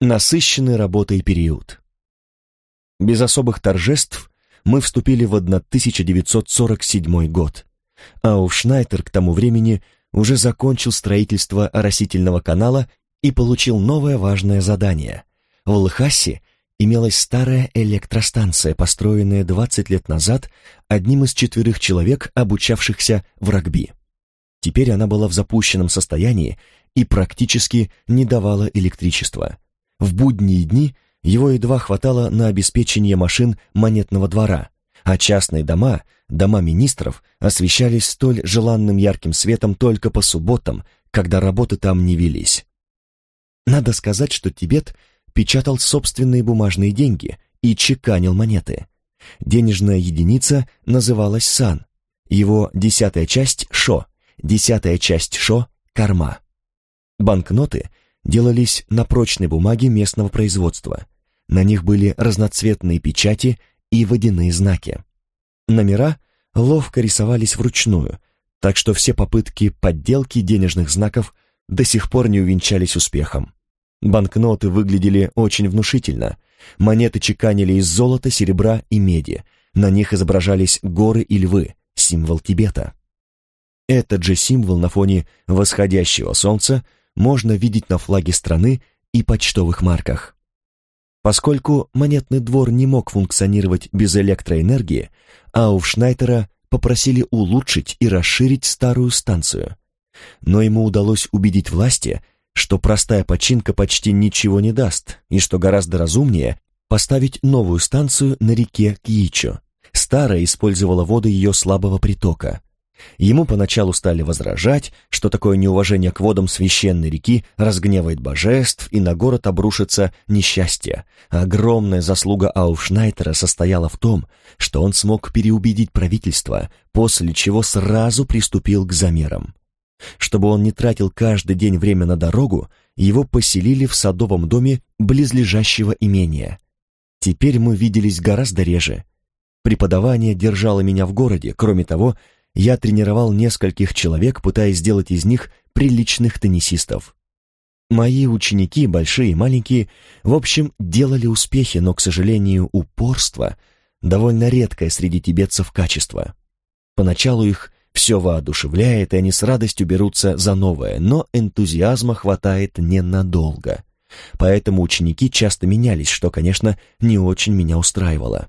Насыщенный работой период. Без особых торжеств мы вступили в 1947 год, а Уфшнайтер к тому времени уже закончил строительство оросительного канала и получил новое важное задание. В Лхасе имелась старая электростанция, построенная 20 лет назад одним из четверых человек, обучавшихся в регби. Теперь она была в запущенном состоянии и практически не давала электричества. В будние дни его едва хватало на обеспечение машин монетного двора, а частные дома, дома министров, освещались столь желанным ярким светом только по субботам, когда работы там не велись. Надо сказать, что Тибет печатал собственные бумажные деньги и чеканил монеты. Денежная единица называлась сан, его десятая часть — шо, десятая часть шо — корма. Банкноты делались на прочной бумаге местного производства. На них были разноцветные печати и водяные знаки. Номера ловко рисовались вручную, так что все попытки подделки денежных знаков до сих пор не увенчались успехом. Банкноты выглядели очень внушительно. Монеты чеканили из золота, серебра и меди. На них изображались горы и львы, символ Тибета. Этот же символ на фоне восходящего солнца можно видеть на флаге страны и почтовых марках. Поскольку монетный двор не мог функционировать без электроэнергии, Ауфшнайтера попросили улучшить и расширить старую станцию. Но ему удалось убедить власти, что простая починка почти ничего не даст, и что гораздо разумнее поставить новую станцию на реке Кьичо. Старая использовала воды ее слабого притока, Ему поначалу стали возражать, что такое неуважение к водам священной реки разгневает божеств, и на город обрушится несчастье. Огромная заслуга Ауфшнайтера состояла в том, что он смог переубедить правительство, после чего сразу приступил к замерам. Чтобы он не тратил каждый день время на дорогу, его поселили в садовом доме близлежащего имения. Теперь мы виделись гораздо реже. Преподавание держало меня в городе, кроме того, я тренировал нескольких человек, пытаясь сделать из них приличных теннисистов. Мои ученики, большие и маленькие, в общем, делали успехи, но, к сожалению, упорство — довольно редкое среди тибетцев качество. Поначалу их все воодушевляет, и они с радостью берутся за новое, но энтузиазма хватает ненадолго. Поэтому ученики часто менялись, что, конечно, не очень меня устраивало.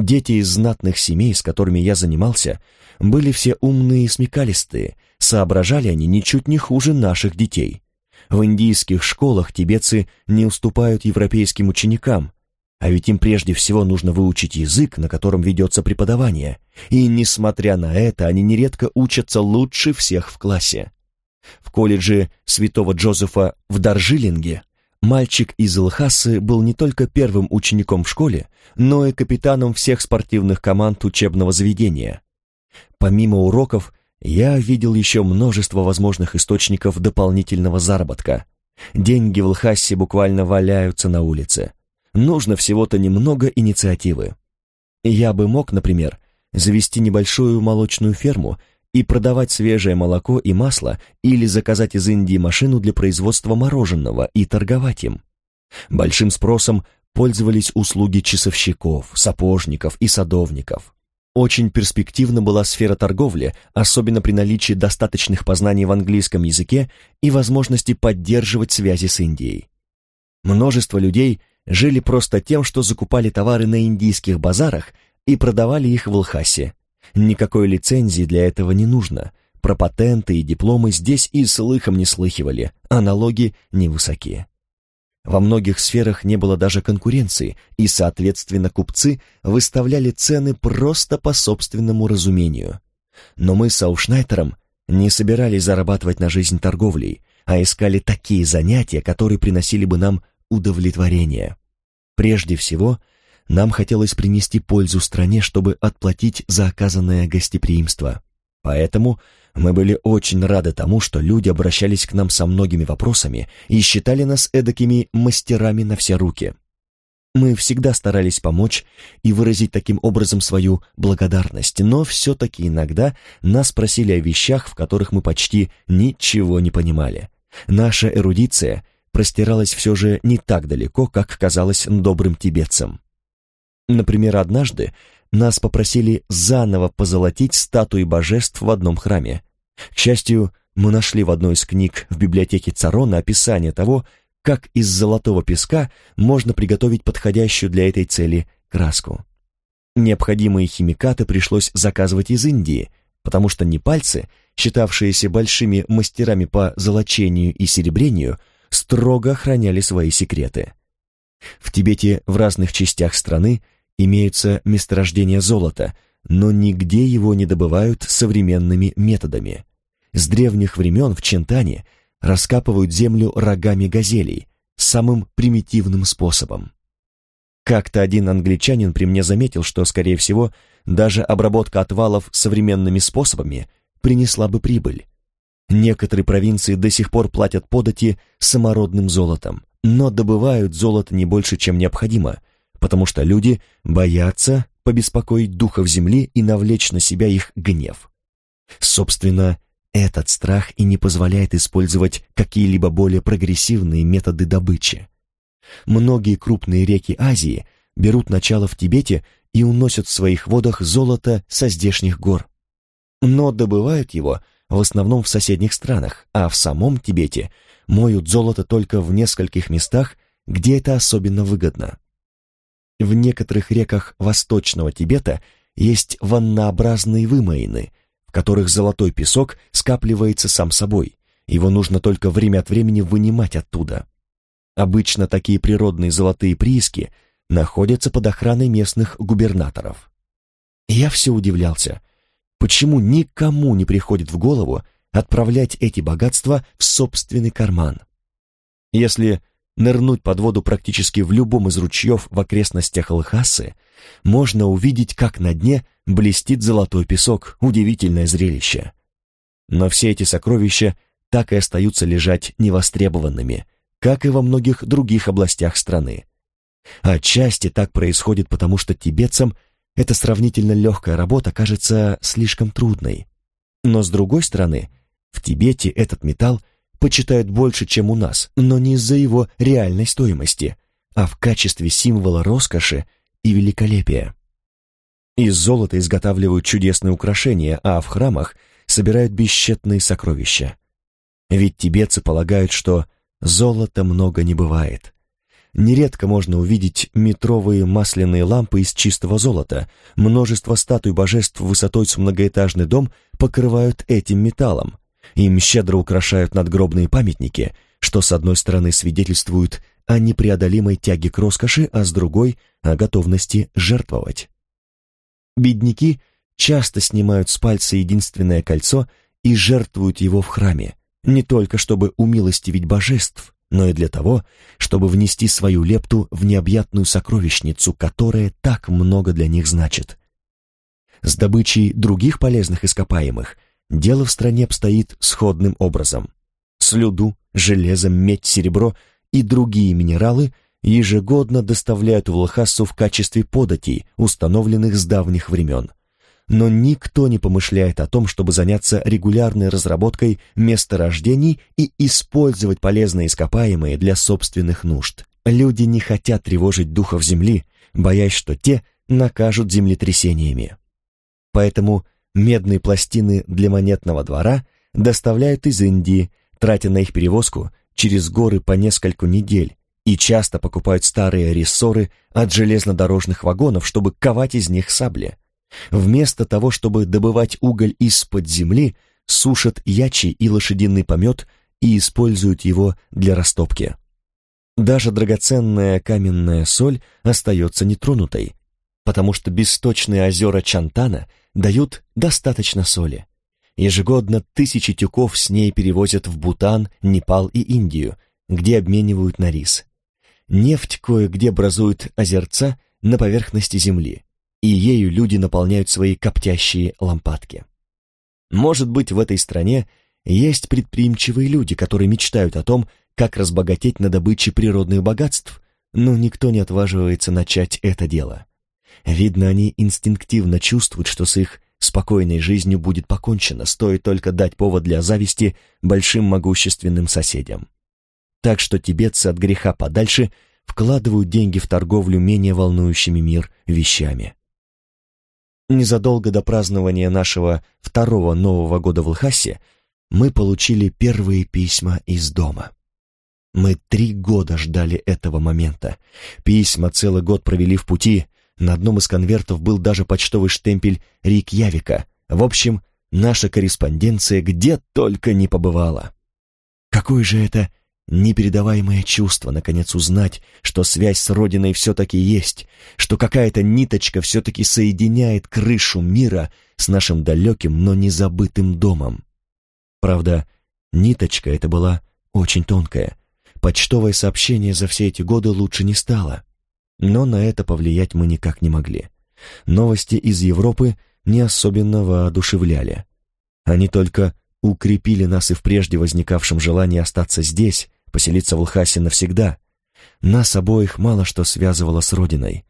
Дети из знатных семей, с которыми я занимался, были все умные и смекалистые, соображали они ничуть не хуже наших детей. В индийских школах тибетцы не уступают европейским ученикам, а ведь им прежде всего нужно выучить язык, на котором ведется преподавание, и, несмотря на это, они нередко учатся лучше всех в классе. В колледже святого Джозефа в Даржилинге Мальчик из Лхасы был не только первым учеником в школе, но и капитаном всех спортивных команд учебного заведения. Помимо уроков, я видел еще множество возможных источников дополнительного заработка. Деньги в Лхасе буквально валяются на улице. Нужно всего-то немного инициативы. Я бы мог, например, завести небольшую молочную ферму и продавать свежее молоко и масло или заказать из Индии машину для производства мороженого и торговать им. Большим спросом пользовались услуги часовщиков, сапожников и садовников. Очень перспективна была сфера торговли, особенно при наличии достаточных познаний в английском языке и возможности поддерживать связи с Индией. Множество людей жили просто тем, что закупали товары на индийских базарах и продавали их в Лхасе. Никакой лицензии для этого не нужно. Про патенты и дипломы здесь и слыхом не слыхивали, а налоги невысокие. Во многих сферах не было даже конкуренции, и, соответственно, купцы выставляли цены просто по собственному разумению. Но мы с Аушнайтером не собирались зарабатывать на жизнь торговлей, а искали такие занятия, которые приносили бы нам удовлетворение. Прежде всего, нам хотелось принести пользу стране, чтобы отплатить за оказанное гостеприимство. Поэтому мы были очень рады тому, что люди обращались к нам со многими вопросами и считали нас эдакими мастерами на все руки. Мы всегда старались помочь и выразить таким образом свою благодарность, но все-таки иногда нас просили о вещах, в которых мы почти ничего не понимали. Наша эрудиция простиралась все же не так далеко, как казалось добрым тибетцам. Например, однажды нас попросили заново позолотить статуи божеств в одном храме. К счастью, мы нашли в одной из книг в библиотеке Царона описание того, как из золотого песка можно приготовить подходящую для этой цели краску. Необходимые химикаты пришлось заказывать из Индии, потому что непальцы, считавшиеся большими мастерами по золочению и серебрению, строго охраняли свои секреты. В Тибете в разных частях страны имеются месторождения золота, но нигде его не добывают современными методами. С древних времен в Чентане раскапывают землю рогами газелей, самым примитивным способом. Как-то один англичанин при мне заметил, что, скорее всего, даже обработка отвалов современными способами принесла бы прибыль. Некоторые провинции до сих пор платят подати самородным золотом, но добывают золото не больше, чем необходимо, потому что люди боятся побеспокоить духов земли и навлечь на себя их гнев. Собственно, этот страх и не позволяет использовать какие-либо более прогрессивные методы добычи. Многие крупные реки Азии берут начало в Тибете и уносят в своих водах золото со здешних гор. Но добывают его в основном в соседних странах, а в самом Тибете моют золото только в нескольких местах, где это особенно выгодно. В некоторых реках Восточного Тибета есть ваннообразные вымоины, в которых золотой песок скапливается сам собой, его нужно только время от времени вынимать оттуда. Обычно такие природные золотые прииски находятся под охраной местных губернаторов. Я все удивлялся, почему никому не приходит в голову отправлять эти богатства в собственный карман. Если нырнуть под воду практически в любом из ручьев в окрестностях Лхасы, можно увидеть, как на дне блестит золотой песок, удивительное зрелище. Но все эти сокровища так и остаются лежать невостребованными, как и во многих других областях страны. Отчасти так происходит потому, что тибетцам эта сравнительно легкая работа кажется слишком трудной. Но с другой стороны, в Тибете этот металл почитают больше, чем у нас, но не из-за его реальной стоимости, а в качестве символа роскоши и великолепия. Из золота изготавливают чудесные украшения, а в храмах собирают бесчетные сокровища. Ведь тибетцы полагают, что золота много не бывает. Нередко можно увидеть метровые масляные лампы из чистого золота, множество статуй божеств высотой с многоэтажный дом покрывают этим металлом, им щедро украшают надгробные памятники, что с одной стороны свидетельствует о непреодолимой тяге к роскоши, а с другой — о готовности жертвовать. Бедняки часто снимают с пальца единственное кольцо и жертвуют его в храме, не только чтобы умилостивить божеств, но и для того, чтобы внести свою лепту в необъятную сокровищницу, которая так много для них значит. С добычей других полезных ископаемых дело в стране обстоит сходным образом. Слюду, железо, медь, серебро и другие минералы ежегодно доставляют в Лхасу в качестве податей, установленных с давних времен. Но никто не помышляет о том, чтобы заняться регулярной разработкой месторождений и использовать полезные ископаемые для собственных нужд. Люди не хотят тревожить духов земли, боясь, что те накажут землетрясениями. Поэтому медные пластины для монетного двора доставляют из Индии, тратя на их перевозку через горы по нескольку недель, и часто покупают старые рессоры от железнодорожных вагонов, чтобы ковать из них сабли. Вместо того, чтобы добывать уголь из-под земли, сушат ячи и лошадиный помет и используют его для растопки. Даже драгоценная каменная соль остается нетронутой, потому что бесточные озера Чантана дают достаточно соли. Ежегодно тысячи тюков с ней перевозят в Бутан, Непал и Индию, где обменивают на рис. Нефть кое-где образует озерца на поверхности земли, и ею люди наполняют свои коптящие лампадки. Может быть, в этой стране есть предприимчивые люди, которые мечтают о том, как разбогатеть на добыче природных богатств, но никто не отваживается начать это дело. Видно, они инстинктивно чувствуют, что с их спокойной жизнью будет покончено, стоит только дать повод для зависти большим могущественным соседям. Так что тибетцы от греха подальше вкладывают деньги в торговлю менее волнующими мир вещами. Незадолго до празднования нашего второго Нового года в Лхасе мы получили первые письма из дома. Мы три года ждали этого момента. Письма целый год провели в пути. На одном из конвертов был даже почтовый штемпель Рикьявика. В общем, наша корреспонденция где только не побывала. Какое же это непередаваемое чувство, наконец, узнать, что связь с Родиной все-таки есть, что какая-то ниточка все-таки соединяет крышу мира с нашим далеким, но незабытым домом. Правда, ниточка эта была очень тонкая. Почтовое сообщение за все эти годы лучше не стало. Но на это повлиять мы никак не могли. Новости из Европы не особенно воодушевляли. Они только укрепили нас и в прежде возникавшем желании остаться здесь, поселиться в Лхасе навсегда. Нас обоих мало что связывало с родиной.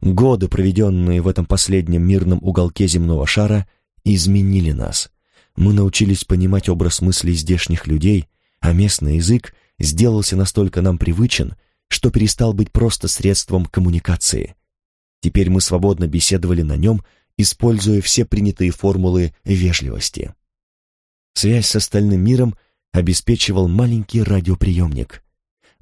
Годы, проведенные в этом последнем мирном уголке земного шара, изменили нас. Мы научились понимать образ мыслей здешних людей, а местный язык сделался настолько нам привычен, что перестал быть просто средством коммуникации. Теперь мы свободно беседовали на нем, используя все принятые формулы вежливости. Связь с остальным миром обеспечивал маленький радиоприемник.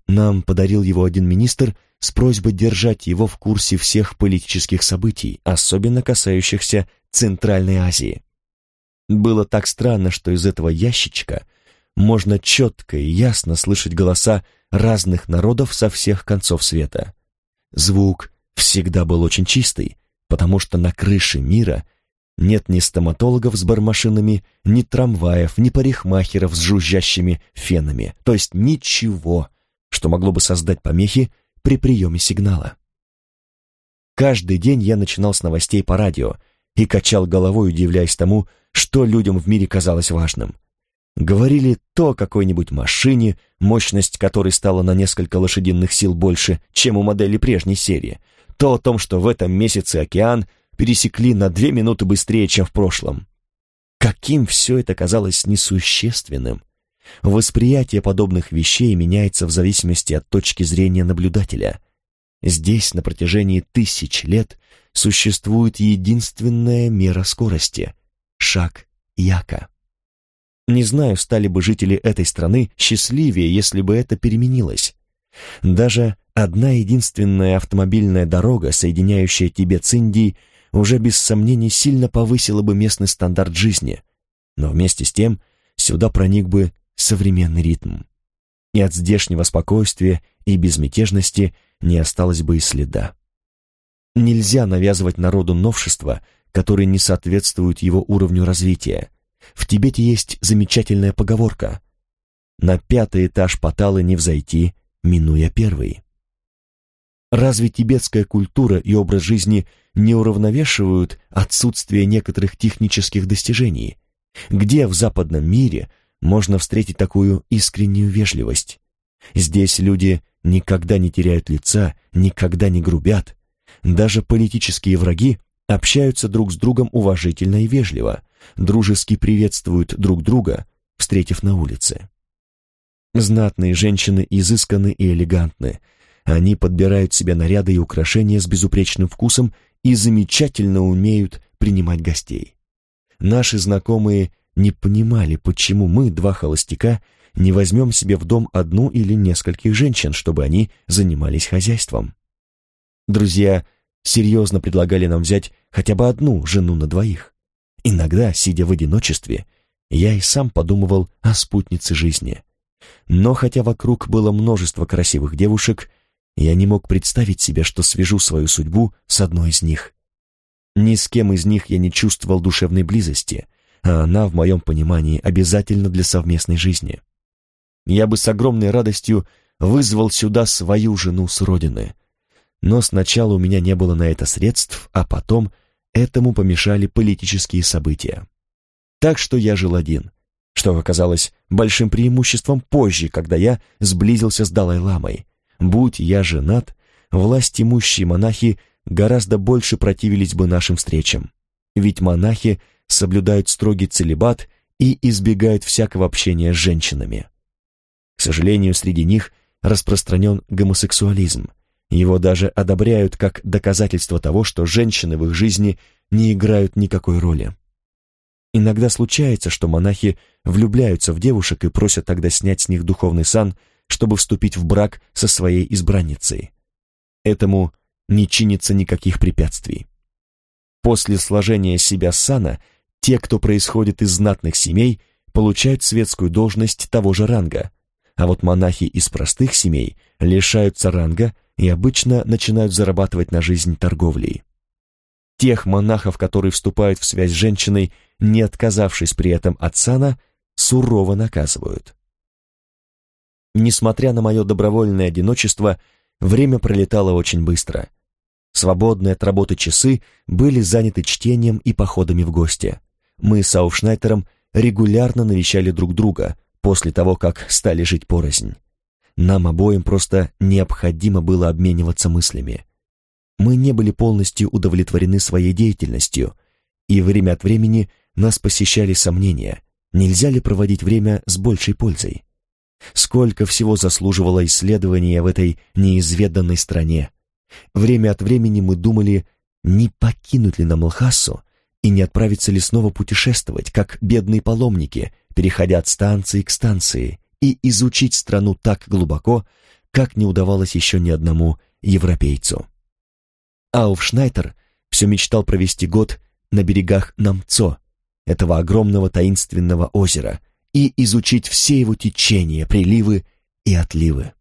Нам подарил его один министр с просьбой держать его в курсе всех политических событий, особенно касающихся Центральной Азии. Было так странно, что из этого ящичка можно четко и ясно слышать голоса разных народов со всех концов света. Звук всегда был очень чистый, потому что на крыше мира нет ни стоматологов с бармашинами, ни трамваев, ни парикмахеров с жужжащими фенами, то есть ничего, что могло бы создать помехи при приеме сигнала. Каждый день я начинал с новостей по радио и качал головой, удивляясь тому, что людям в мире казалось важным. Говорили то о какой-нибудь машине, мощность которой стала на несколько лошадиных сил больше, чем у модели прежней серии, то о том, что в этом месяце океан пересекли на две минуты быстрее, чем в прошлом. Каким все это казалось несущественным. Восприятие подобных вещей меняется в зависимости от точки зрения наблюдателя. Здесь на протяжении тысяч лет существует единственная мера скорости — шаг яка. Не знаю, стали бы жители этой страны счастливее, если бы это переменилось. Даже одна единственная автомобильная дорога, соединяющая Тибет с Индией, уже без сомнений сильно повысила бы местный стандарт жизни, но вместе с тем сюда проник бы современный ритм. И от здешнего спокойствия и безмятежности не осталось бы и следа. Нельзя навязывать народу новшества, которые не соответствуют его уровню развития. В Тибете есть замечательная поговорка «На пятый этаж Паталы не взойти, минуя первый». Разве тибетская культура и образ жизни не уравновешивают отсутствие некоторых технических достижений? Где в западном мире можно встретить такую искреннюю вежливость? Здесь люди никогда не теряют лица, никогда не грубят, даже политические враги общаются друг с другом уважительно и вежливо, дружески приветствуют друг друга, встретив на улице. Знатные женщины изысканы и элегантны. Они подбирают себе наряды и украшения с безупречным вкусом и замечательно умеют принимать гостей. Наши знакомые не понимали, почему мы, два холостяка, не возьмем себе в дом одну или нескольких женщин, чтобы они занимались хозяйством. Друзья серьезно предлагали нам взять хотя бы одну жену на двоих. Иногда, сидя в одиночестве, я и сам подумывал о спутнице жизни. Но хотя вокруг было множество красивых девушек, я не мог представить себе, что свяжу свою судьбу с одной из них. Ни с кем из них я не чувствовал душевной близости, а она, в моем понимании, обязательно для совместной жизни. Я бы с огромной радостью вызвал сюда свою жену с родины, но сначала у меня не было на это средств, а потом этому помешали политические события. Так что я жил один, что оказалось большим преимуществом позже, когда я сблизился с Далай-ламой. Будь я женат, власть имущие монахи гораздо больше противились бы нашим встречам. Ведь монахи соблюдают строгий целебат и избегают всякого общения с женщинами. К сожалению, среди них распространен гомосексуализм. Его даже одобряют как доказательство того, что женщины в их жизни не играют никакой роли. Иногда случается, что монахи влюбляются в девушек и просят тогда снять с них духовный сан, чтобы вступить в брак со своей избранницей. Этому не чинится никаких препятствий. После сложения себя сана, те, кто происходит из знатных семей, получают светскую должность того же ранга, а вот монахи из простых семей лишаются ранга и обычно начинают зарабатывать на жизнь торговлей. Тех монахов, которые вступают в связь с женщиной, не отказавшись при этом от сана, сурово наказывают. Несмотря на мое добровольное одиночество, время пролетало очень быстро. Свободные от работы часы были заняты чтением и походами в гости. Мы с Ауфшнайтером регулярно навещали друг друга после того, как стали жить порознь. Нам обоим просто необходимо было обмениваться мыслями. Мы не были полностью удовлетворены своей деятельностью, и время от времени нас посещали сомнения, нельзя ли проводить время с большей пользой. Сколько всего заслуживало исследования в этой неизведанной стране. Время от времени мы думали, не покинуть ли нам Лхасу и не отправиться ли снова путешествовать, как бедные паломники, переходя от станции к станции, и изучить страну так глубоко, как не удавалось еще ни одному европейцу. Ауфшнайтер все мечтал провести год на берегах Намцо, этого огромного таинственного озера, и изучить все его течения, приливы и отливы.